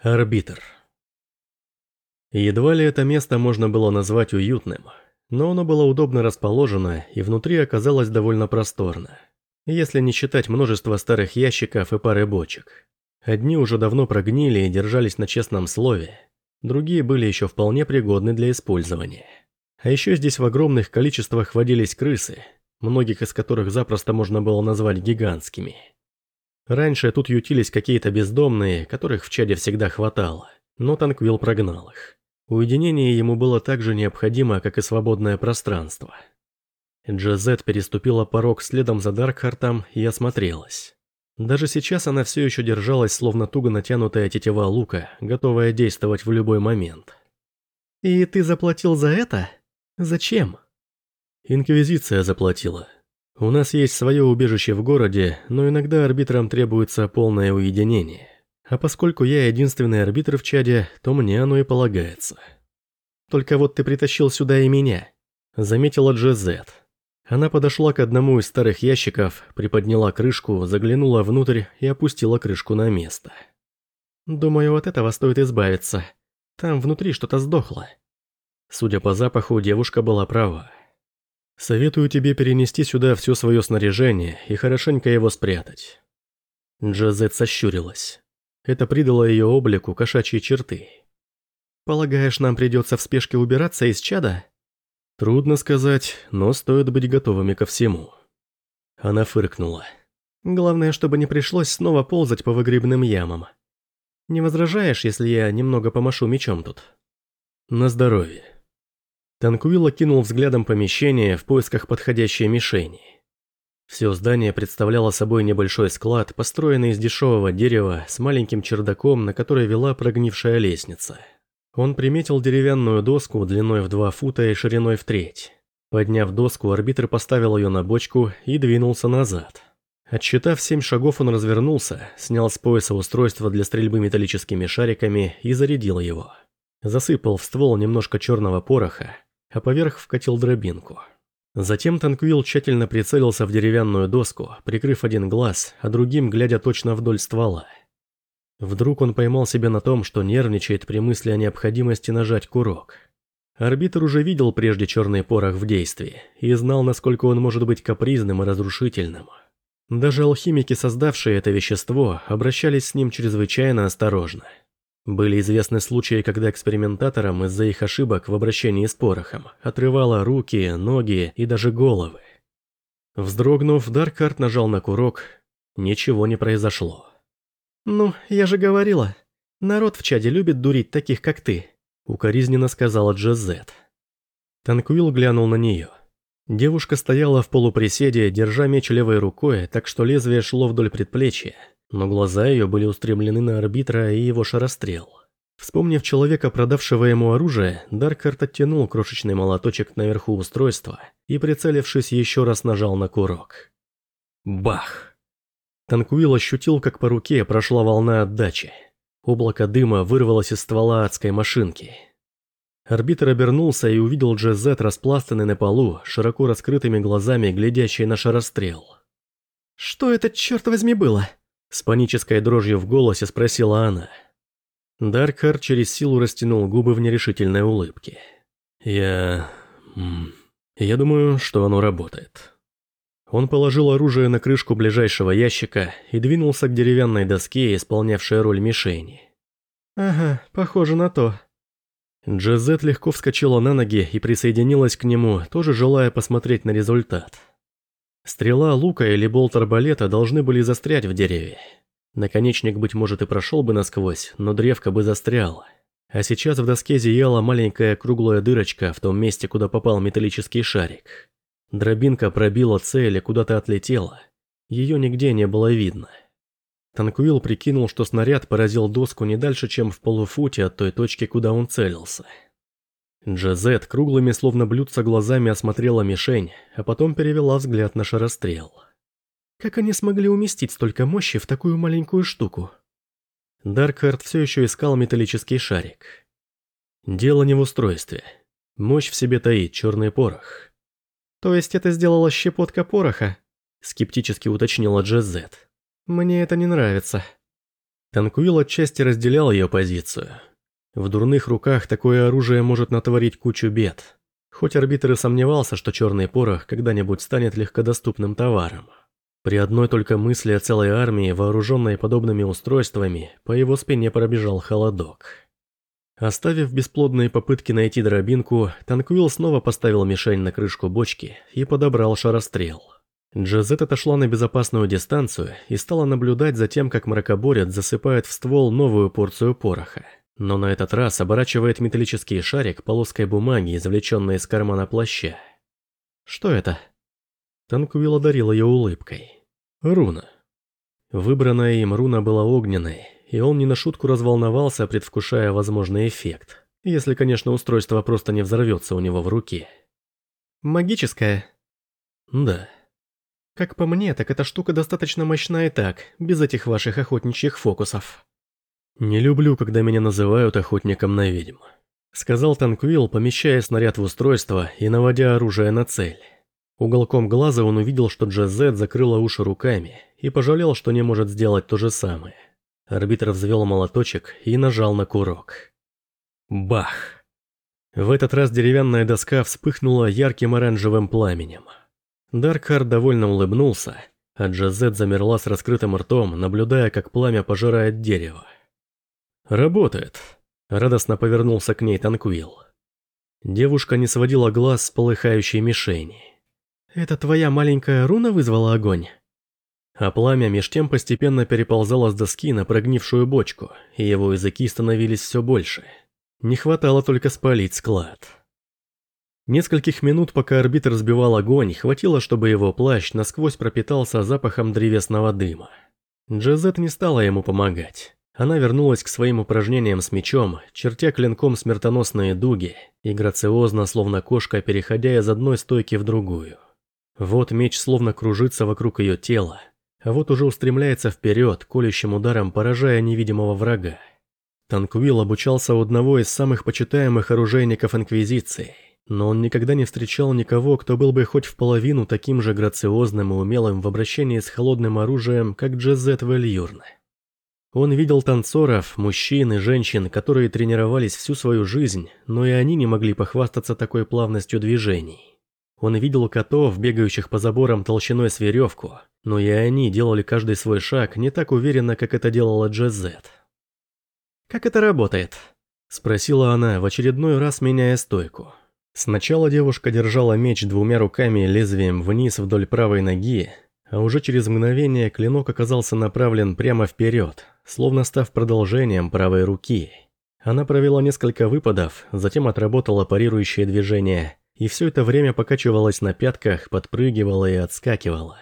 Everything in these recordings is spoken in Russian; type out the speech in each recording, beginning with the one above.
Арбитр. Едва ли это место можно было назвать уютным, но оно было удобно расположено и внутри оказалось довольно просторно, если не считать множество старых ящиков и пары бочек. Одни уже давно прогнили и держались на честном слове, другие были еще вполне пригодны для использования. А еще здесь в огромных количествах водились крысы, многих из которых запросто можно было назвать гигантскими – Раньше тут ютились какие-то бездомные, которых в чаде всегда хватало, но Танквилл прогнал их. Уединение ему было так же необходимо, как и свободное пространство. Джазет переступила порог следом за Даркхартом и осмотрелась. Даже сейчас она все еще держалась, словно туго натянутая тетива лука, готовая действовать в любой момент. «И ты заплатил за это? Зачем?» «Инквизиция заплатила», у нас есть свое убежище в городе, но иногда арбитрам требуется полное уединение. А поскольку я единственный арбитр в чаде, то мне оно и полагается. Только вот ты притащил сюда и меня, заметила Джезет. Она подошла к одному из старых ящиков, приподняла крышку, заглянула внутрь и опустила крышку на место. Думаю, от этого стоит избавиться. Там внутри что-то сдохло. Судя по запаху, девушка была права. Советую тебе перенести сюда все свое снаряжение и хорошенько его спрятать. Джазет сощурилась. Это придало ее облику кошачьи черты. «Полагаешь, нам придется в спешке убираться из чада?» «Трудно сказать, но стоит быть готовыми ко всему». Она фыркнула. «Главное, чтобы не пришлось снова ползать по выгребным ямам. Не возражаешь, если я немного помашу мечом тут?» «На здоровье». Танкуила кинул взглядом помещение в поисках подходящей мишени. Все здание представляло собой небольшой склад, построенный из дешевого дерева с маленьким чердаком, на который вела прогнившая лестница. Он приметил деревянную доску длиной в два фута и шириной в треть. Подняв доску, арбитр поставил ее на бочку и двинулся назад. Отсчитав семь шагов, он развернулся, снял с пояса устройство для стрельбы металлическими шариками и зарядил его. Засыпал в ствол немножко черного пороха, а поверх вкатил дробинку. Затем Танквилл тщательно прицелился в деревянную доску, прикрыв один глаз, а другим глядя точно вдоль ствола. Вдруг он поймал себя на том, что нервничает при мысли о необходимости нажать курок. Арбитр уже видел прежде черный порох в действии и знал, насколько он может быть капризным и разрушительным. Даже алхимики, создавшие это вещество, обращались с ним чрезвычайно осторожно – были известны случаи, когда экспериментаторам из-за их ошибок в обращении с порохом отрывало руки, ноги и даже головы. Вздрогнув, Даркарт нажал на курок. Ничего не произошло. «Ну, я же говорила, народ в чаде любит дурить таких, как ты», укоризненно сказала Джезет. Танкуил глянул на нее. Девушка стояла в полуприседе, держа меч левой рукой, так что лезвие шло вдоль предплечья, но глаза ее были устремлены на арбитра и его шарострел. Вспомнив человека, продавшего ему оружие, Даркарт оттянул крошечный молоточек наверху устройства и, прицелившись, еще раз нажал на курок. Бах! Танкуил ощутил, как по руке прошла волна отдачи. Облако дыма вырвалось из ствола адской машинки. Арбитр обернулся и увидел Джезет распластанный на полу, широко раскрытыми глазами, глядящий на шарострел. «Что это, черт возьми, было?» С панической дрожью в голосе спросила она. Даркхар через силу растянул губы в нерешительной улыбке. «Я... я думаю, что оно работает». Он положил оружие на крышку ближайшего ящика и двинулся к деревянной доске, исполнявшей роль мишени. «Ага, похоже на то». Джезет легко вскочила на ноги и присоединилась к нему, тоже желая посмотреть на результат. Стрела лука или болт арбалета должны были застрять в дереве. Наконечник, быть может, и прошел бы насквозь, но древко бы застряло. А сейчас в доске зияла маленькая круглая дырочка в том месте, куда попал металлический шарик. Дробинка пробила цель и куда-то отлетела. Ее нигде не было видно. Танкуил прикинул, что снаряд поразил доску не дальше, чем в полуфуте от той точки, куда он целился. Джазет круглыми словно блюдца глазами осмотрела мишень, а потом перевела взгляд на шарострел. Как они смогли уместить столько мощи в такую маленькую штуку? Даркхард все еще искал металлический шарик. Дело не в устройстве. Мощь в себе таит черный порох. То есть это сделала щепотка пороха? Скептически уточнила Джазет. Мне это не нравится. Танкуил отчасти разделял ее позицию. В дурных руках такое оружие может натворить кучу бед. Хоть арбитр и сомневался, что черный порох когда-нибудь станет легкодоступным товаром. При одной только мысли о целой армии, вооруженной подобными устройствами, по его спине пробежал холодок. Оставив бесплодные попытки найти дробинку, Танквилл снова поставил мишень на крышку бочки и подобрал шарострел. Джазет отошла на безопасную дистанцию и стала наблюдать за тем, как мракоборец засыпает в ствол новую порцию пороха. Но на этот раз оборачивает металлический шарик полоской бумаги, извлеченной из кармана плаща. «Что это?» Танквилл одарил ее улыбкой. «Руна». Выбранная им руна была огненной, и он не на шутку разволновался, предвкушая возможный эффект. Если, конечно, устройство просто не взорвется у него в руке. «Магическая?» «Да». «Как по мне, так эта штука достаточно мощна и так, без этих ваших охотничьих фокусов». «Не люблю, когда меня называют охотником на ведьм», — сказал Танквилл, помещая снаряд в устройство и наводя оружие на цель. Уголком глаза он увидел, что Джазет закрыла уши руками и пожалел, что не может сделать то же самое. Арбитр взвел молоточек и нажал на курок. Бах! В этот раз деревянная доска вспыхнула ярким оранжевым пламенем. Даркхард довольно улыбнулся, а Джазет замерла с раскрытым ртом, наблюдая, как пламя пожирает дерево. «Работает», — радостно повернулся к ней Танквилл. Девушка не сводила глаз с полыхающей мишени. «Это твоя маленькая руна вызвала огонь?» А пламя меж тем постепенно переползало с доски на прогнившую бочку, и его языки становились все больше. Не хватало только спалить склад. Нескольких минут, пока арбитр сбивал огонь, хватило, чтобы его плащ насквозь пропитался запахом древесного дыма. Джезет не стала ему помогать. Она вернулась к своим упражнениям с мечом, чертя клинком смертоносные дуги и грациозно, словно кошка, переходя из одной стойки в другую. Вот меч словно кружится вокруг ее тела, а вот уже устремляется вперед, колющим ударом поражая невидимого врага. Танквилл обучался у одного из самых почитаемых оружейников Инквизиции, но он никогда не встречал никого, кто был бы хоть в половину таким же грациозным и умелым в обращении с холодным оружием, как Джезет Вельюрне. Он видел танцоров, мужчин и женщин, которые тренировались всю свою жизнь, но и они не могли похвастаться такой плавностью движений. Он видел котов, бегающих по заборам толщиной с веревку, но и они делали каждый свой шаг не так уверенно, как это делала Джезет. «Как это работает?» – спросила она, в очередной раз меняя стойку. Сначала девушка держала меч двумя руками лезвием вниз вдоль правой ноги, а уже через мгновение клинок оказался направлен прямо вперед, словно став продолжением правой руки. Она провела несколько выпадов, затем отработала парирующее движение и все это время покачивалась на пятках, подпрыгивала и отскакивала.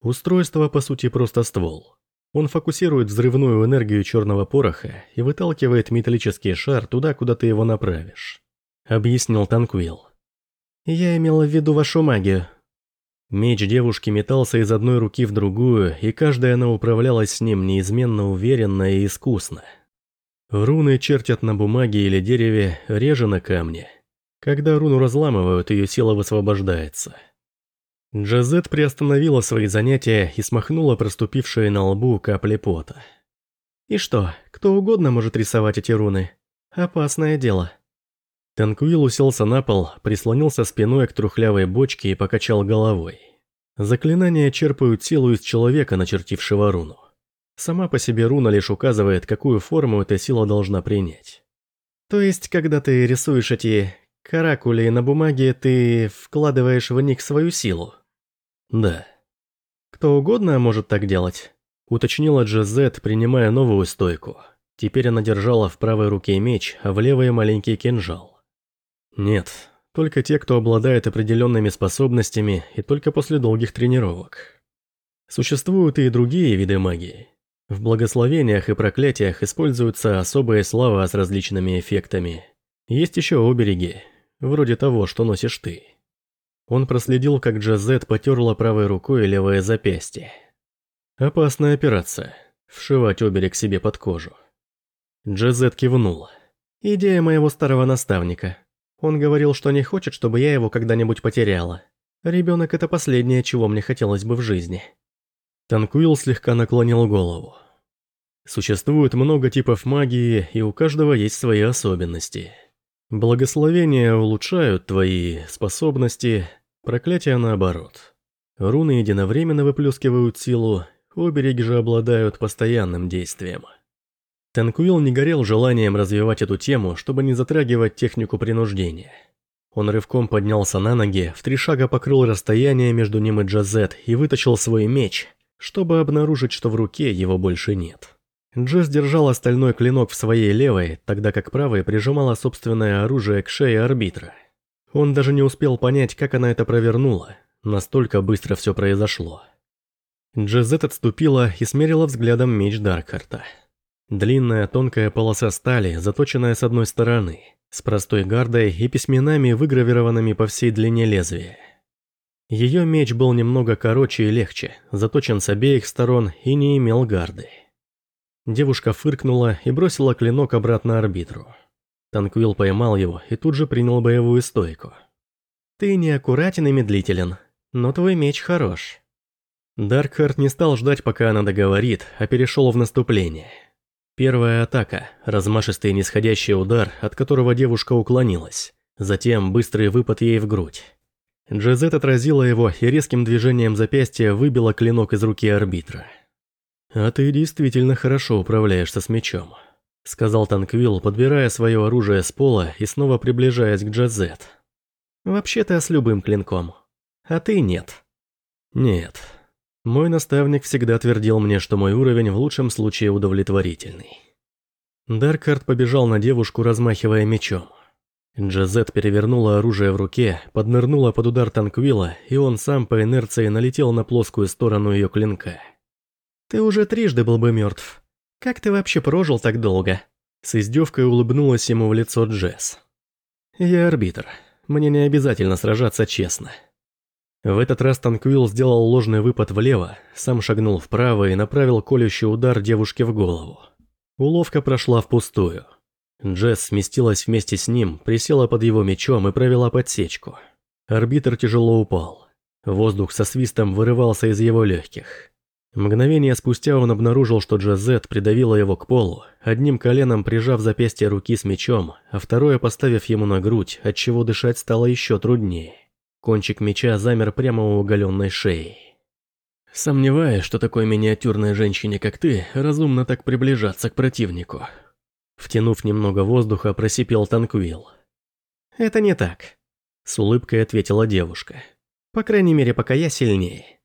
Устройство, по сути, просто ствол. Он фокусирует взрывную энергию черного пороха и выталкивает металлический шар туда, куда ты его направишь. Объяснил Танквилл. Я имела в виду вашу магию. Меч девушки метался из одной руки в другую, и каждая она управлялась с ним неизменно уверенно и искусно. Руны чертят на бумаге или дереве, реже на камне. Когда руну разламывают, ее сила высвобождается. Джазет приостановила свои занятия и смахнула проступившие на лбу капли пота. «И что, кто угодно может рисовать эти руны? Опасное дело». Танкуил уселся на пол, прислонился спиной к трухлявой бочке и покачал головой. Заклинания черпают силу из человека, начертившего руну. Сама по себе руна лишь указывает, какую форму эта сила должна принять. То есть, когда ты рисуешь эти Каракули на бумаге ты вкладываешь в них свою силу? Да. Кто угодно может так делать, уточнила Джезет, принимая новую стойку. Теперь она держала в правой руке меч, а в левой маленький кинжал. Нет, только те, кто обладает определенными способностями и только после долгих тренировок. Существуют и другие виды магии. В благословениях и проклятиях используются особые слова с различными эффектами. Есть еще обереги, вроде того, что носишь ты. Он проследил, как Джазет потерла правой рукой левое запястье. Опасная операция. Вшивать оберег себе под кожу. Джазет кивнула. Идея моего старого наставника. Он говорил, что не хочет, чтобы я его когда-нибудь потеряла. Ребенок – это последнее, чего мне хотелось бы в жизни. Танкуил слегка наклонил голову. Существует много типов магии, и у каждого есть свои особенности. Благословения улучшают твои способности, проклятия наоборот. Руны единовременно выплескивают силу, обереги же обладают постоянным действием. Танкуил не горел желанием развивать эту тему, чтобы не затрагивать технику принуждения. Он рывком поднялся на ноги, в три шага покрыл расстояние между ним и Джазет и вытащил свой меч, чтобы обнаружить, что в руке его больше нет. Джесс держал остальной клинок в своей левой, тогда как правой прижимала собственное оружие к шее арбитра. Он даже не успел понять, как она это провернула, настолько быстро все произошло. Джезет отступила и смерила взглядом меч Даркхарта. Длинная тонкая полоса стали, заточенная с одной стороны, с простой гардой и письменами, выгравированными по всей длине лезвия. Ее меч был немного короче и легче, заточен с обеих сторон и не имел гарды. Девушка фыркнула и бросила клинок обратно арбитру. Танквилл поймал его и тут же принял боевую стойку. «Ты неаккуратен и медлителен, но твой меч хорош». Даркхарт не стал ждать, пока она договорит, а перешел в наступление. Первая атака, размашистый нисходящий удар, от которого девушка уклонилась. Затем быстрый выпад ей в грудь. Джезет отразила его и резким движением запястья выбила клинок из руки арбитра. «А ты действительно хорошо управляешься с мечом», — сказал Танквилл, подбирая свое оружие с пола и снова приближаясь к Джазет. «Вообще-то с любым клинком. А ты нет». «Нет. Мой наставник всегда твердил мне, что мой уровень в лучшем случае удовлетворительный». Даркард побежал на девушку, размахивая мечом. Джазет перевернула оружие в руке, поднырнула под удар Танквилла, и он сам по инерции налетел на плоскую сторону ее клинка. Ты уже трижды был бы мертв. Как ты вообще прожил так долго?» С издевкой улыбнулась ему в лицо Джесс. «Я арбитр. Мне не обязательно сражаться честно». В этот раз Танквилл сделал ложный выпад влево, сам шагнул вправо и направил колющий удар девушке в голову. Уловка прошла впустую. Джесс сместилась вместе с ним, присела под его мечом и провела подсечку. Арбитр тяжело упал. Воздух со свистом вырывался из его легких. Мгновение спустя он обнаружил, что Джазет придавила его к полу, одним коленом прижав запястье руки с мечом, а второе поставив ему на грудь, отчего дышать стало еще труднее. Кончик меча замер прямо у оголенной шеи. Сомневаюсь, что такой миниатюрной женщине, как ты, разумно так приближаться к противнику. Втянув немного воздуха, просипел Танквилл. «Это не так», — с улыбкой ответила девушка. «По крайней мере, пока я сильнее».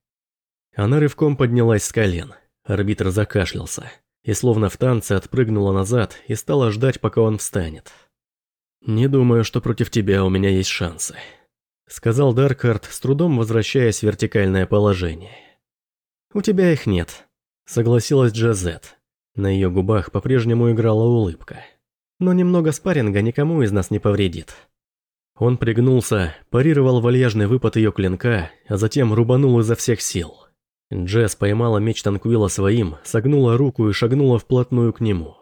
Она рывком поднялась с колен. Арбитр закашлялся и словно в танце отпрыгнула назад и стала ждать, пока он встанет. «Не думаю, что против тебя у меня есть шансы», — сказал Даркард, с трудом возвращаясь в вертикальное положение. «У тебя их нет», — согласилась Джазет. На ее губах по-прежнему играла улыбка. «Но немного спарринга никому из нас не повредит». Он пригнулся, парировал вальяжный выпад ее клинка, а затем рубанул изо всех сил. Джесс поймала меч Танквилла своим, согнула руку и шагнула вплотную к нему.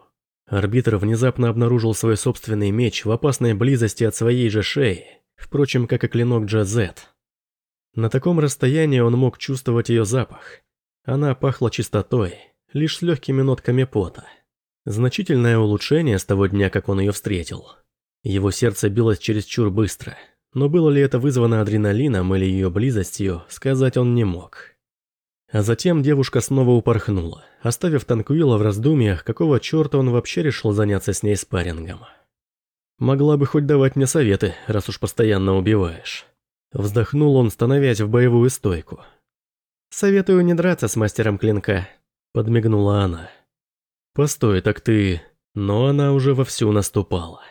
Арбитр внезапно обнаружил свой собственный меч в опасной близости от своей же шеи, впрочем, как и клинок Джазет. На таком расстоянии он мог чувствовать ее запах. Она пахла чистотой, лишь с легкими нотками пота. Значительное улучшение с того дня, как он ее встретил. Его сердце билось чересчур быстро, но было ли это вызвано адреналином или ее близостью, сказать он не мог. А затем девушка снова упорхнула, оставив Танкуила в раздумьях, какого черта он вообще решил заняться с ней спаррингом. «Могла бы хоть давать мне советы, раз уж постоянно убиваешь». Вздохнул он, становясь в боевую стойку. «Советую не драться с мастером клинка», — подмигнула она. «Постой, так ты...» Но она уже вовсю наступала.